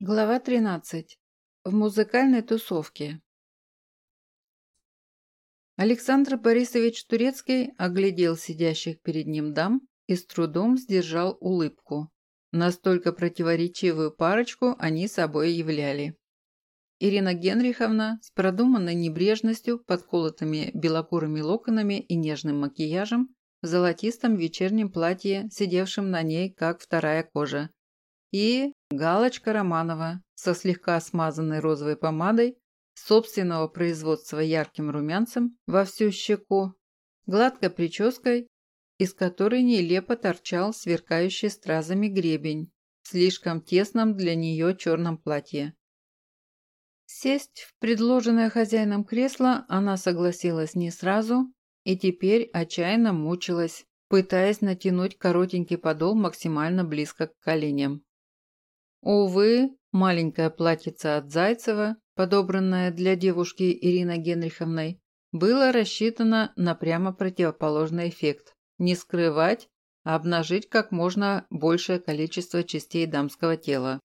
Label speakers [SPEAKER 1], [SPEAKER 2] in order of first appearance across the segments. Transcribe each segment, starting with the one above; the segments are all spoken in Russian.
[SPEAKER 1] Глава 13. В музыкальной тусовке. Александр Борисович Турецкий оглядел сидящих перед ним дам и с трудом сдержал улыбку. Настолько противоречивую парочку они собой являли. Ирина Генриховна с продуманной небрежностью, подколотыми белокурыми локонами и нежным макияжем, в золотистом вечернем платье, сидевшем на ней, как вторая кожа, и галочка Романова со слегка смазанной розовой помадой, собственного производства ярким румянцем во всю щеку, гладкой прической, из которой нелепо торчал сверкающий стразами гребень в слишком тесном для нее черном платье. Сесть в предложенное хозяином кресло она согласилась не сразу и теперь отчаянно мучилась, пытаясь натянуть коротенький подол максимально близко к коленям. Увы, маленькое платьице от Зайцева, подобранное для девушки Ирины Генриховной, было рассчитано на прямо противоположный эффект – не скрывать, а обнажить как можно большее количество частей дамского тела.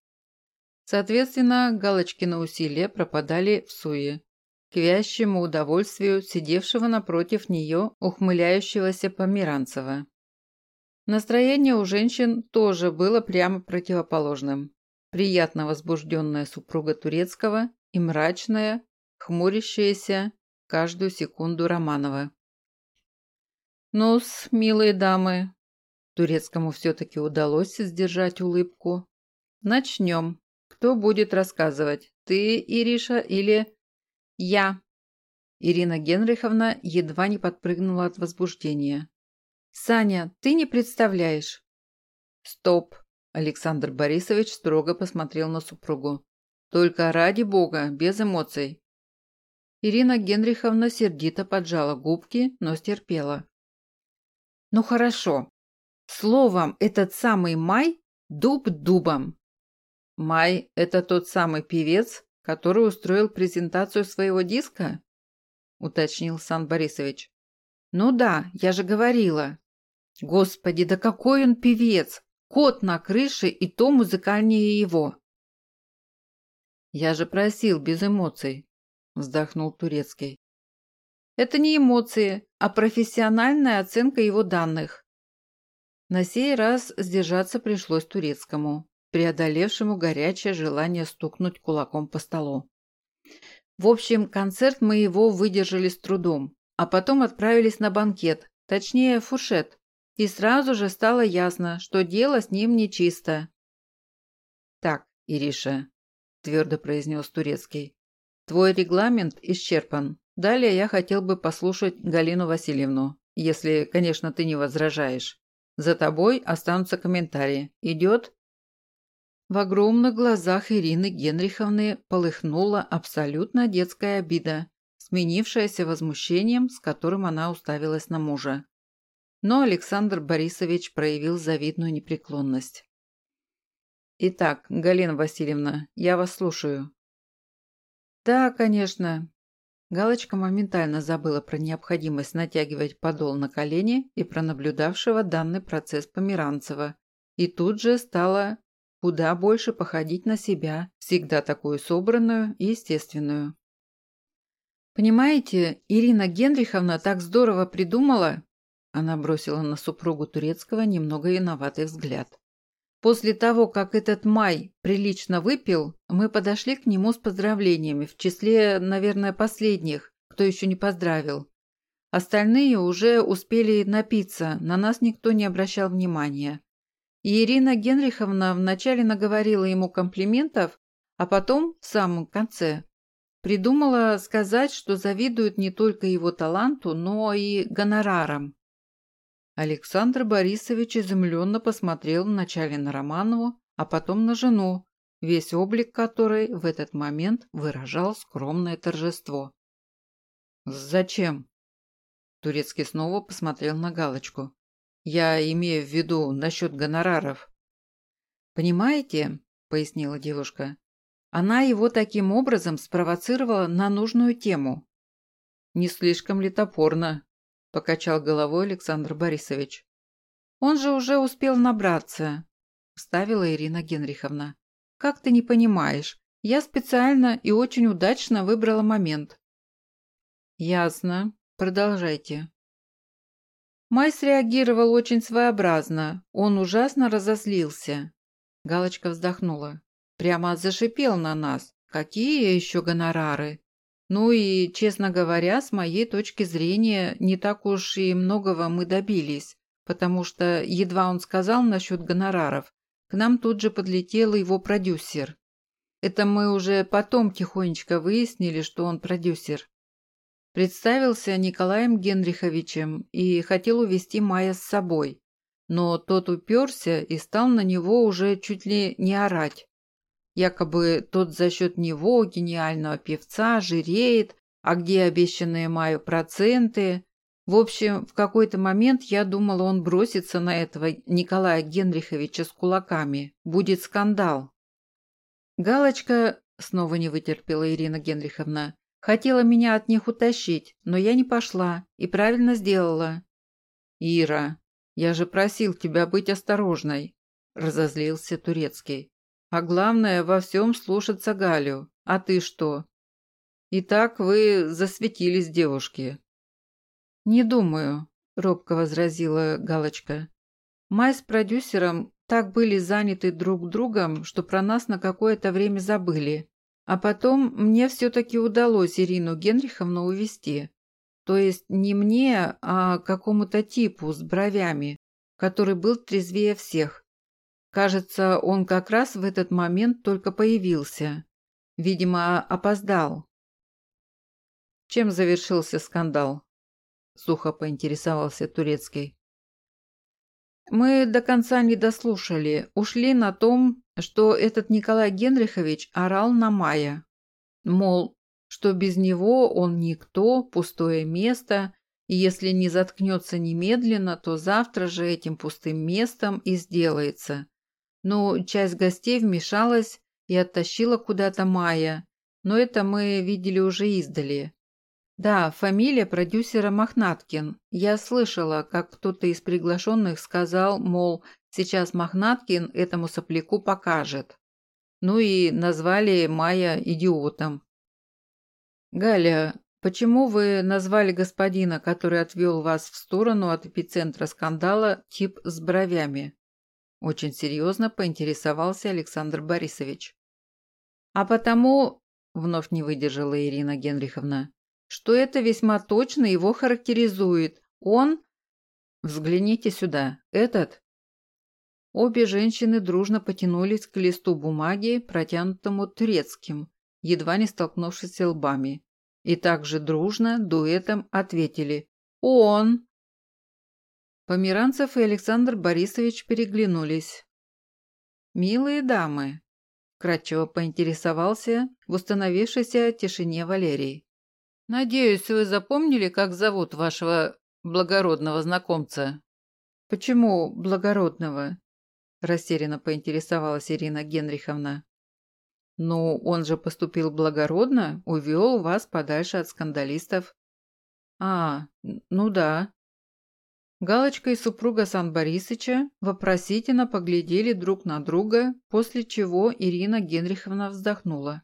[SPEAKER 1] Соответственно, галочки на усилия пропадали в суе, к вящему удовольствию сидевшего напротив нее ухмыляющегося Померанцева. Настроение у женщин тоже было прямо противоположным приятно возбужденная супруга Турецкого и мрачная, хмурящаяся каждую секунду Романова. «Ну-с, милые дамы!» Турецкому все-таки удалось сдержать улыбку. «Начнем. Кто будет рассказывать? Ты, Ириша, или...» «Я!» Ирина Генриховна едва не подпрыгнула от возбуждения. «Саня, ты не представляешь!» «Стоп!» Александр Борисович строго посмотрел на супругу. «Только ради бога, без эмоций». Ирина Генриховна сердито поджала губки, но стерпела. «Ну хорошо. Словом, этот самый Май – дуб дубом». «Май – это тот самый певец, который устроил презентацию своего диска?» – уточнил Сан Борисович. «Ну да, я же говорила». «Господи, да какой он певец! Кот на крыше и то музыкальнее его. «Я же просил без эмоций», – вздохнул Турецкий. «Это не эмоции, а профессиональная оценка его данных». На сей раз сдержаться пришлось Турецкому, преодолевшему горячее желание стукнуть кулаком по столу. В общем, концерт мы его выдержали с трудом, а потом отправились на банкет, точнее, фуршет, и сразу же стало ясно, что дело с ним нечисто. «Так, Ириша», – твердо произнес Турецкий, – «твой регламент исчерпан. Далее я хотел бы послушать Галину Васильевну, если, конечно, ты не возражаешь. За тобой останутся комментарии. Идет?» В огромных глазах Ирины Генриховны полыхнула абсолютно детская обида, сменившаяся возмущением, с которым она уставилась на мужа но Александр Борисович проявил завидную непреклонность. «Итак, Галина Васильевна, я вас слушаю». «Да, конечно». Галочка моментально забыла про необходимость натягивать подол на колени и про наблюдавшего данный процесс Померанцева, и тут же стала куда больше походить на себя, всегда такую собранную и естественную. «Понимаете, Ирина Генриховна так здорово придумала, она бросила на супругу турецкого немного виноватый взгляд. После того, как этот май прилично выпил, мы подошли к нему с поздравлениями, в числе, наверное, последних, кто еще не поздравил. Остальные уже успели напиться, на нас никто не обращал внимания. И Ирина Генриховна вначале наговорила ему комплиментов, а потом, в самом конце, придумала сказать, что завидует не только его таланту, но и гонорарам. Александр Борисович изумленно посмотрел вначале на Романову, а потом на жену, весь облик которой в этот момент выражал скромное торжество. «Зачем?» Турецкий снова посмотрел на галочку. «Я имею в виду насчет гонораров». «Понимаете?» – пояснила девушка. «Она его таким образом спровоцировала на нужную тему». «Не слишком ли топорно?» – покачал головой Александр Борисович. «Он же уже успел набраться», – вставила Ирина Генриховна. как ты не понимаешь? Я специально и очень удачно выбрала момент». «Ясно. Продолжайте». Майс реагировал очень своеобразно. Он ужасно разозлился. Галочка вздохнула. Прямо зашипел на нас. Какие еще гонорары? Ну и, честно говоря, с моей точки зрения, не так уж и многого мы добились, потому что едва он сказал насчет гонораров, к нам тут же подлетел его продюсер. Это мы уже потом тихонечко выяснили, что он продюсер. Представился Николаем Генриховичем и хотел увести Майя с собой, но тот уперся и стал на него уже чуть ли не орать. Якобы тот за счет него, гениального певца, жиреет, а где обещанные Маю проценты? В общем, в какой-то момент я думала, он бросится на этого Николая Генриховича с кулаками. Будет скандал. Галочка, снова не вытерпела Ирина Генриховна, хотела меня от них утащить, но я не пошла и правильно сделала. Ира, я же просил тебя быть осторожной, разозлился Турецкий. А главное, во всем слушаться Галю. А ты что? Итак, вы засветились, девушки. Не думаю, робко возразила Галочка. Май с продюсером так были заняты друг другом, что про нас на какое-то время забыли. А потом мне все-таки удалось Ирину Генриховну увести. То есть не мне, а какому-то типу с бровями, который был трезвее всех. Кажется, он как раз в этот момент только появился. Видимо, опоздал. Чем завершился скандал? Сухо поинтересовался Турецкий. Мы до конца не дослушали. Ушли на том, что этот Николай Генрихович орал на Мая. Мол, что без него он никто, пустое место, и если не заткнется немедленно, то завтра же этим пустым местом и сделается но часть гостей вмешалась и оттащила куда-то Майя, но это мы видели уже издали. Да, фамилия продюсера Мохнаткин. Я слышала, как кто-то из приглашенных сказал, мол, сейчас Мохнаткин этому сопляку покажет. Ну и назвали Майя идиотом. «Галя, почему вы назвали господина, который отвел вас в сторону от эпицентра скандала, тип с бровями?» Очень серьезно поинтересовался Александр Борисович. А потому, вновь не выдержала Ирина Генриховна, что это весьма точно его характеризует. Он... Взгляните сюда. Этот... Обе женщины дружно потянулись к листу бумаги, протянутому турецким, едва не столкнувшись лбами. И также дружно, дуэтом ответили «Он!» Померанцев и Александр Борисович переглянулись. «Милые дамы», – кратчево поинтересовался в установившейся тишине Валерий. «Надеюсь, вы запомнили, как зовут вашего благородного знакомца?» «Почему благородного?» – растерянно поинтересовалась Ирина Генриховна. «Ну, он же поступил благородно, увел вас подальше от скандалистов». «А, ну да», Галочка и супруга Сан Борисыча вопросительно поглядели друг на друга, после чего Ирина Генриховна вздохнула.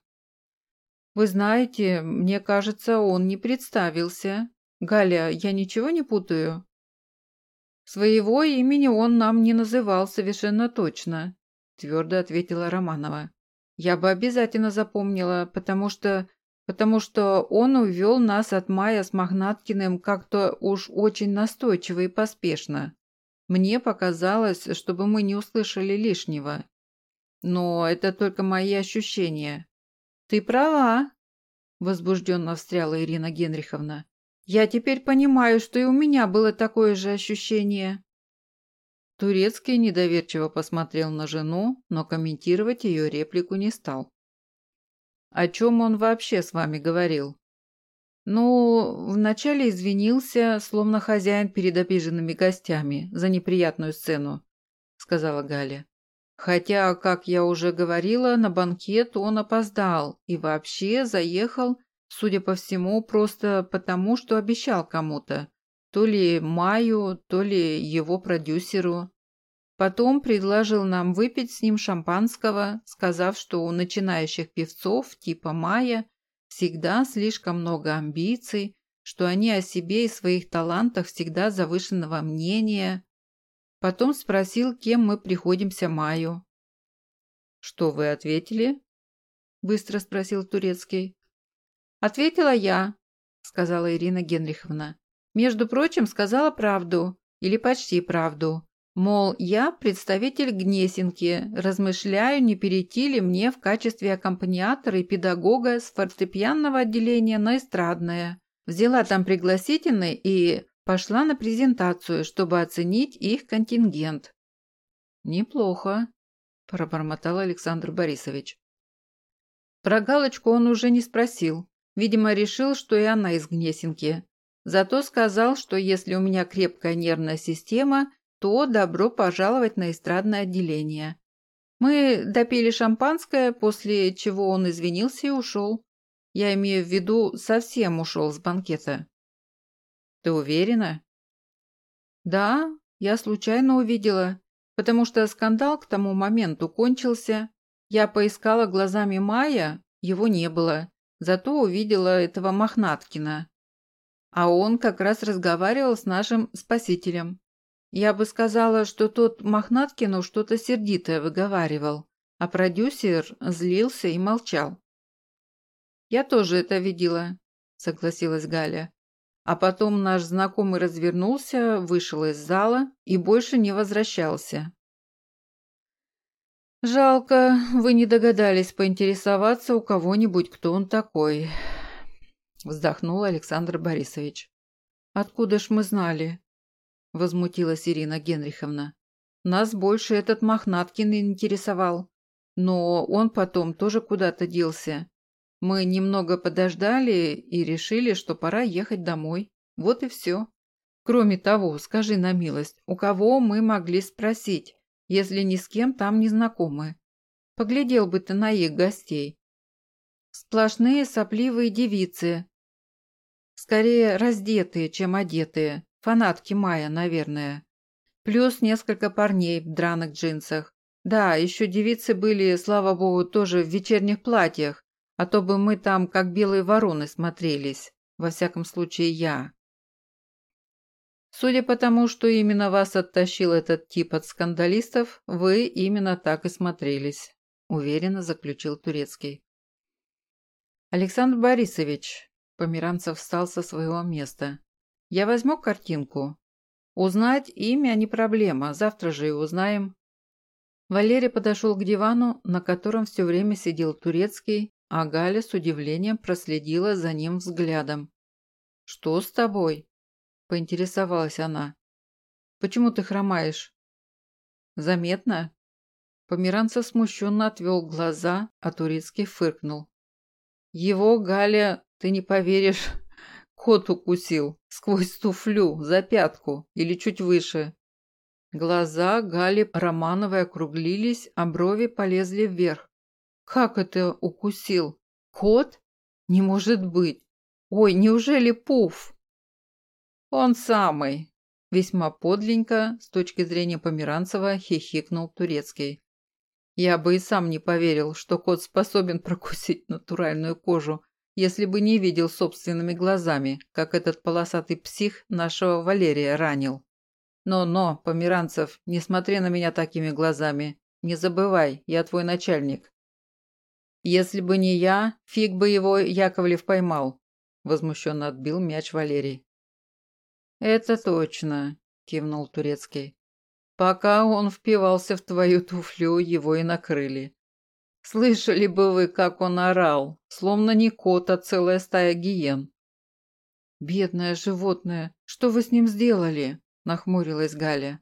[SPEAKER 1] «Вы знаете, мне кажется, он не представился. Галя, я ничего не путаю?» «Своего имени он нам не называл совершенно точно», – твердо ответила Романова. «Я бы обязательно запомнила, потому что потому что он увел нас от Майя с Мохнаткиным как-то уж очень настойчиво и поспешно. Мне показалось, чтобы мы не услышали лишнего. Но это только мои ощущения. Ты права, возбужденно встряла Ирина Генриховна. Я теперь понимаю, что и у меня было такое же ощущение. Турецкий недоверчиво посмотрел на жену, но комментировать ее реплику не стал. О чем он вообще с вами говорил? Ну, вначале извинился, словно хозяин перед обиженными гостями, за неприятную сцену, сказала Галя. Хотя, как я уже говорила, на банкет он опоздал и вообще заехал, судя по всему, просто потому, что обещал кому-то. То ли Маю, то ли его продюсеру. Потом предложил нам выпить с ним шампанского, сказав, что у начинающих певцов типа Майя всегда слишком много амбиций, что они о себе и своих талантах всегда завышенного мнения. Потом спросил, кем мы приходимся Маю. «Что вы ответили?» – быстро спросил Турецкий. «Ответила я», – сказала Ирина Генриховна. «Между прочим, сказала правду, или почти правду. Мол, я представитель Гнесинки, размышляю, не перейти ли мне в качестве аккомпаниатора и педагога с фортепианного отделения на эстрадное. Взяла там пригласительный и пошла на презентацию, чтобы оценить их контингент. «Неплохо», – пробормотал Александр Борисович. Про галочку он уже не спросил. Видимо, решил, что и она из Гнесинки. Зато сказал, что если у меня крепкая нервная система, то добро пожаловать на эстрадное отделение. Мы допили шампанское, после чего он извинился и ушел. Я имею в виду, совсем ушел с банкета. Ты уверена? Да, я случайно увидела, потому что скандал к тому моменту кончился. Я поискала глазами Мая, его не было, зато увидела этого Мохнаткина. А он как раз разговаривал с нашим спасителем. Я бы сказала, что тот Мохнаткину что-то сердитое выговаривал, а продюсер злился и молчал. «Я тоже это видела», – согласилась Галя. А потом наш знакомый развернулся, вышел из зала и больше не возвращался. «Жалко, вы не догадались поинтересоваться у кого-нибудь, кто он такой», – вздохнул Александр Борисович. «Откуда ж мы знали?» – возмутилась Ирина Генриховна. «Нас больше этот Мохнаткин интересовал, но он потом тоже куда-то делся. Мы немного подождали и решили, что пора ехать домой. Вот и все. Кроме того, скажи на милость, у кого мы могли спросить, если ни с кем там не знакомы? Поглядел бы ты на их гостей. Сплошные сопливые девицы. Скорее раздетые, чем одетые. Фанатки Майя, наверное. Плюс несколько парней в драных джинсах. Да, еще девицы были, слава богу, тоже в вечерних платьях, а то бы мы там как белые вороны смотрелись. Во всяком случае, я. Судя по тому, что именно вас оттащил этот тип от скандалистов, вы именно так и смотрелись, уверенно заключил Турецкий. Александр Борисович, Померанцев встал со своего места. Я возьму картинку. Узнать имя не проблема, завтра же и узнаем. Валерий подошел к дивану, на котором все время сидел Турецкий, а Галя с удивлением проследила за ним взглядом. «Что с тобой?» – поинтересовалась она. «Почему ты хромаешь?» «Заметно?» Померанцев смущенно отвел глаза, а Турецкий фыркнул. «Его, Галя, ты не поверишь, кот укусил сквозь туфлю, за пятку или чуть выше». Глаза Гали Романовой округлились, а брови полезли вверх. Как это укусил? Кот? Не может быть. Ой, неужели Пуф? Он самый. Весьма подленько, с точки зрения Померанцева, хихикнул Турецкий. Я бы и сам не поверил, что кот способен прокусить натуральную кожу, если бы не видел собственными глазами, как этот полосатый псих нашего Валерия ранил. Но-но, Померанцев, не смотри на меня такими глазами. Не забывай, я твой начальник. «Если бы не я, фиг бы его Яковлев поймал», – возмущенно отбил мяч Валерий. «Это точно», – кивнул Турецкий. «Пока он впивался в твою туфлю, его и накрыли. Слышали бы вы, как он орал, словно не кот, а целая стая гиен». «Бедное животное, что вы с ним сделали?» – нахмурилась Галя.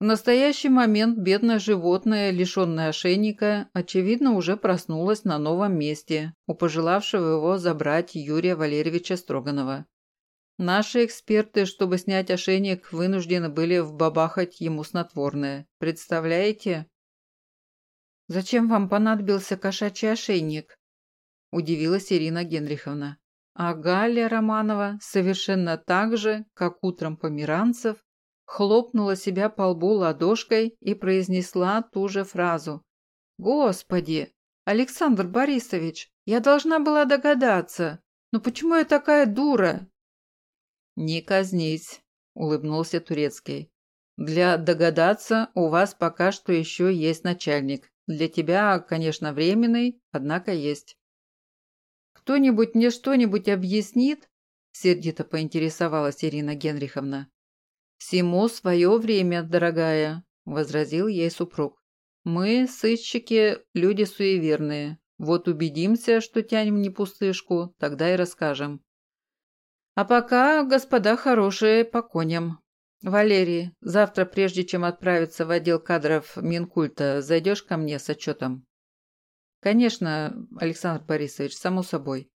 [SPEAKER 1] В настоящий момент бедное животное, лишенное ошейника, очевидно, уже проснулось на новом месте, у пожелавшего его забрать Юрия Валерьевича Строганова. Наши эксперты, чтобы снять ошейник, вынуждены были вбабахать ему снотворное. Представляете? «Зачем вам понадобился кошачий ошейник?» – удивилась Ирина Генриховна. А Галя Романова совершенно так же, как утром Померанцев, хлопнула себя по лбу ладошкой и произнесла ту же фразу. «Господи! Александр Борисович, я должна была догадаться. Но почему я такая дура?» «Не казнись», – улыбнулся Турецкий. «Для догадаться у вас пока что еще есть начальник. Для тебя, конечно, временный, однако есть». «Кто-нибудь мне что-нибудь объяснит?» – сердито поинтересовалась Ирина Генриховна. «Всему свое время, дорогая», – возразил ей супруг. «Мы, сыщики, люди суеверные. Вот убедимся, что тянем не пустышку, тогда и расскажем. А пока, господа хорошие, по коням. Валерий, завтра, прежде чем отправиться в отдел кадров Минкульта, зайдешь ко мне с отчетом?» «Конечно, Александр Борисович, само собой».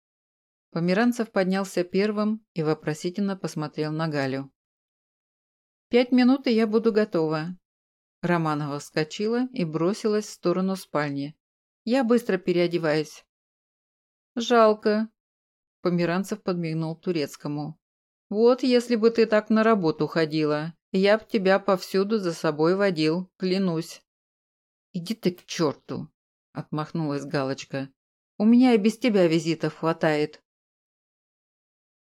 [SPEAKER 1] Померанцев поднялся первым и вопросительно посмотрел на Галю. «Пять минут, и я буду готова». Романова вскочила и бросилась в сторону спальни. «Я быстро переодеваюсь». «Жалко», – Померанцев подмигнул турецкому. «Вот если бы ты так на работу ходила, я б тебя повсюду за собой водил, клянусь». «Иди ты к черту», – отмахнулась Галочка. «У меня и без тебя визитов хватает».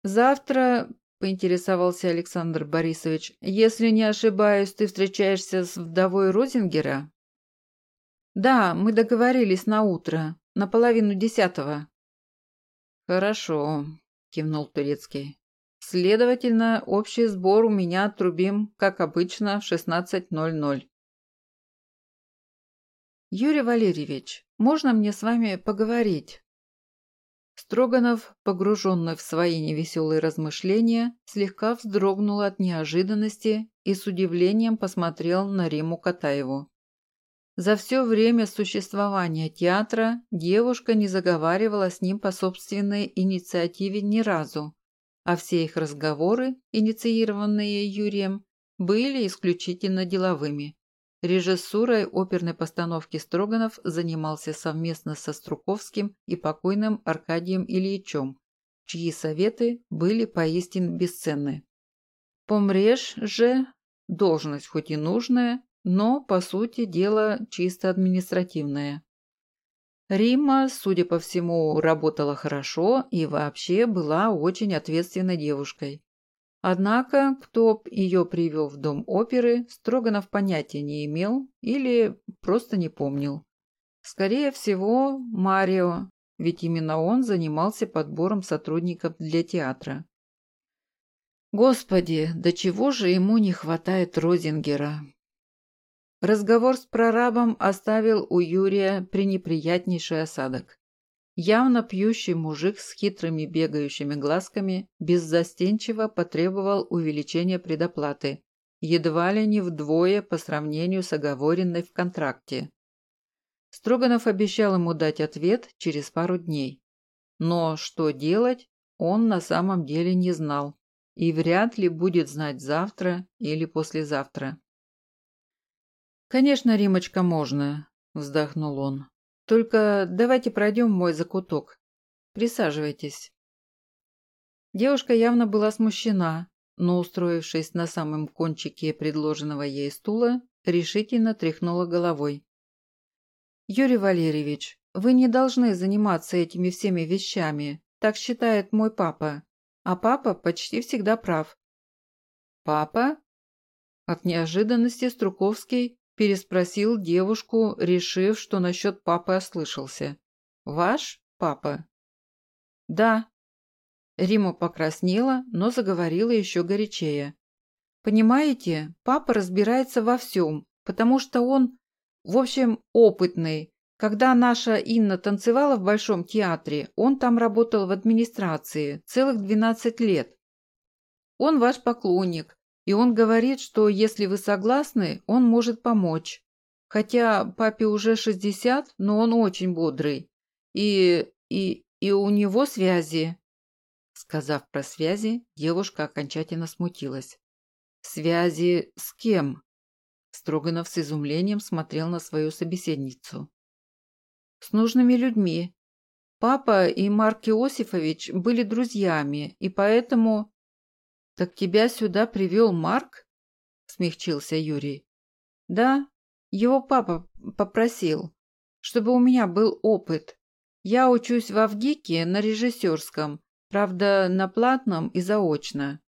[SPEAKER 1] «Завтра поинтересовался Александр Борисович. «Если не ошибаюсь, ты встречаешься с вдовой Розингера?» «Да, мы договорились на утро, на половину десятого». «Хорошо», – кивнул Турецкий. «Следовательно, общий сбор у меня отрубим, как обычно, в 16.00». «Юрий Валерьевич, можно мне с вами поговорить?» Строганов, погруженный в свои невеселые размышления, слегка вздрогнул от неожиданности и с удивлением посмотрел на Риму Катаеву. За все время существования театра девушка не заговаривала с ним по собственной инициативе ни разу, а все их разговоры, инициированные Юрием, были исключительно деловыми. Режиссурой оперной постановки Строганов занимался совместно со Струковским и покойным Аркадием Ильичем, чьи советы были поистине бесценны. Помреж же – должность хоть и нужная, но, по сути дела, чисто административная. Рима, судя по всему, работала хорошо и вообще была очень ответственной девушкой. Однако, кто ее привел в дом оперы, Строганов понятия не имел или просто не помнил. Скорее всего, Марио, ведь именно он занимался подбором сотрудников для театра. Господи, до чего же ему не хватает Розингера? Разговор с прорабом оставил у Юрия пренеприятнейший осадок. Явно пьющий мужик с хитрыми бегающими глазками беззастенчиво потребовал увеличения предоплаты, едва ли не вдвое по сравнению с оговоренной в контракте. Строганов обещал ему дать ответ через пару дней. Но что делать, он на самом деле не знал и вряд ли будет знать завтра или послезавтра. «Конечно, Римочка, можно», – вздохнул он. Только давайте пройдем мой закуток. Присаживайтесь». Девушка явно была смущена, но, устроившись на самом кончике предложенного ей стула, решительно тряхнула головой. «Юрий Валерьевич, вы не должны заниматься этими всеми вещами, так считает мой папа. А папа почти всегда прав». «Папа?» От неожиданности Струковский Переспросил девушку, решив, что насчет папы ослышался. «Ваш папа?» «Да». Рима покраснела, но заговорила еще горячее. «Понимаете, папа разбирается во всем, потому что он, в общем, опытный. Когда наша Инна танцевала в Большом театре, он там работал в администрации целых 12 лет. Он ваш поклонник, и он говорит, что если вы согласны, он может помочь. Хотя папе уже 60, но он очень бодрый. И... и... и у него связи. Сказав про связи, девушка окончательно смутилась. «Связи с кем?» Строганов с изумлением смотрел на свою собеседницу. «С нужными людьми. Папа и Марк Иосифович были друзьями, и поэтому...» «Так тебя сюда привел Марк?» – смягчился Юрий. Да, его папа попросил, чтобы у меня был опыт. Я учусь в Авгике на режиссерском, правда, на платном и заочно.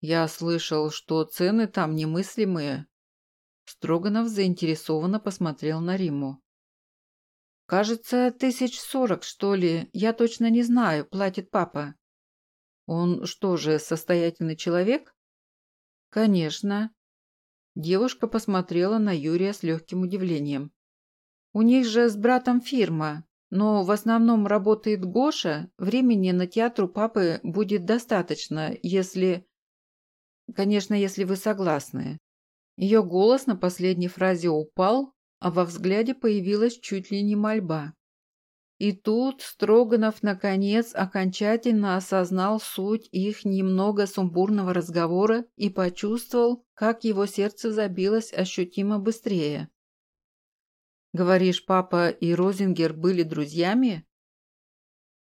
[SPEAKER 1] Я слышал, что цены там немыслимые. Строганов заинтересованно посмотрел на Риму. «Кажется, тысяч сорок, что ли, я точно не знаю, платит папа». «Он что же, состоятельный человек?» «Конечно». Девушка посмотрела на Юрия с легким удивлением. «У них же с братом фирма, но в основном работает Гоша, времени на театр у папы будет достаточно, если... Конечно, если вы согласны». Ее голос на последней фразе упал, а во взгляде появилась чуть ли не мольба. И тут Строганов, наконец, окончательно осознал суть их немного сумбурного разговора и почувствовал, как его сердце забилось ощутимо быстрее. «Говоришь, папа и Розингер были друзьями?»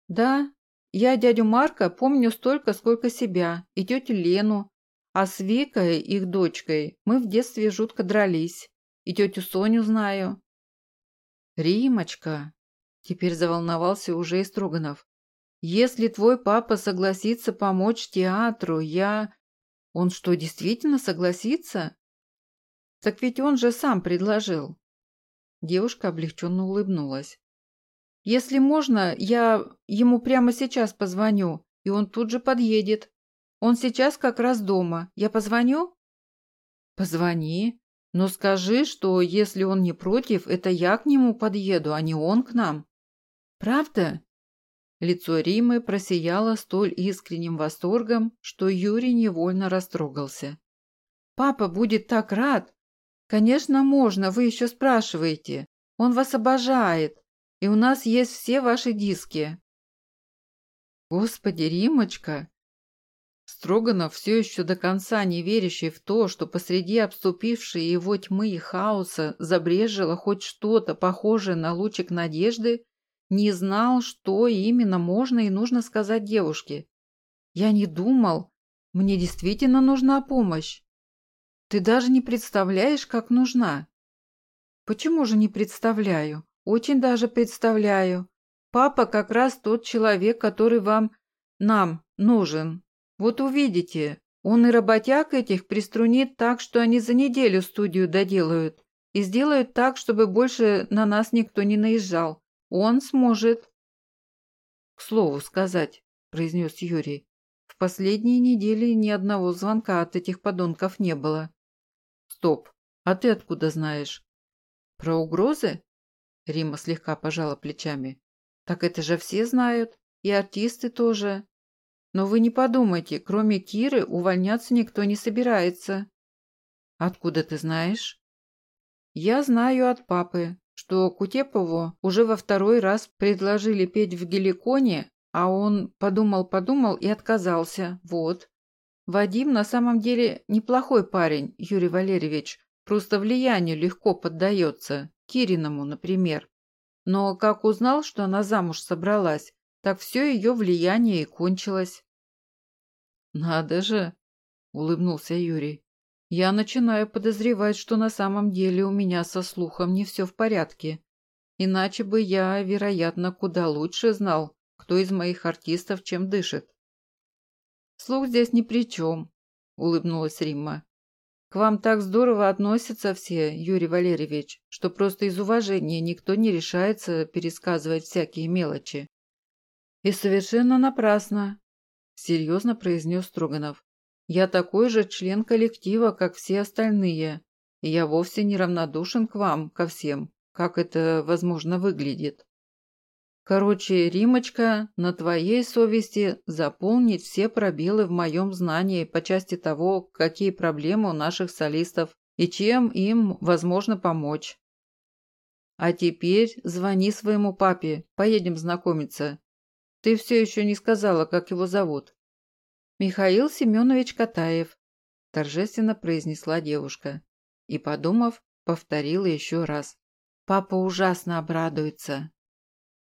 [SPEAKER 1] «Да, я дядю Марка помню столько, сколько себя, и тетю Лену, а с Викой, их дочкой, мы в детстве жутко дрались. И тетю Соню знаю». «Римочка», – теперь заволновался уже и Строганов. «Если твой папа согласится помочь театру, я...» «Он что, действительно согласится?» «Так ведь он же сам предложил». Девушка облегченно улыбнулась. «Если можно, я ему прямо сейчас позвоню, и он тут же подъедет. Он сейчас как раз дома. Я позвоню?» «Позвони. Но скажи, что если он не против, это я к нему подъеду, а не он к нам. Правда? Лицо Римы просияло столь искренним восторгом, что Юрий невольно растрогался. «Папа будет так рад! Конечно, можно, вы еще спрашиваете. Он вас обожает, и у нас есть все ваши диски». «Господи, Римочка, Строганов, все еще до конца не верящий в то, что посреди обступившей его тьмы и хаоса забрежило хоть что-то похожее на лучик надежды, не знал, что именно можно и нужно сказать девушке. «Я не думал. Мне действительно нужна помощь. Ты даже не представляешь, как нужна». «Почему же не представляю? Очень даже представляю. Папа как раз тот человек, который вам, нам, нужен. Вот увидите, он и работяг этих приструнит так, что они за неделю студию доделают. И сделают так, чтобы больше на нас никто не наезжал. Он сможет. К слову сказать, произнес Юрий, в последние недели ни одного звонка от этих подонков не было. Стоп, а ты откуда знаешь? Про угрозы? Рима слегка пожала плечами. Так это же все знают, и артисты тоже. Но вы не подумайте, кроме Киры увольняться никто не собирается. Откуда ты знаешь? Я знаю от папы, что Кутепову уже во второй раз предложили петь в Геликоне, а он подумал-подумал и отказался. Вот. Вадим на самом деле неплохой парень, Юрий Валерьевич, просто влиянию легко поддается, Кириному, например. Но как узнал, что она замуж собралась, так все ее влияние и кончилось. «Надо же!» – улыбнулся Юрий. «Я начинаю подозревать, что на самом деле у меня со слухом не все в порядке. Иначе бы я, вероятно, куда лучше знал, кто из моих артистов чем дышит». «Слух здесь ни при чем», – улыбнулась Римма. «К вам так здорово относятся все, Юрий Валерьевич, что просто из уважения никто не решается пересказывать всякие мелочи». «И совершенно напрасно», – серьезно произнес Строганов. «Я такой же член коллектива, как все остальные, и я вовсе не равнодушен к вам, ко всем, как это, возможно, выглядит. Короче, Римочка, на твоей совести заполнить все пробелы в моем знании по части того, какие проблемы у наших солистов и чем им возможно помочь. А теперь звони своему папе, поедем знакомиться. Ты все еще не сказала, как его зовут. Михаил Семенович Катаев, торжественно произнесла девушка. И, подумав, повторила еще раз. Папа ужасно обрадуется.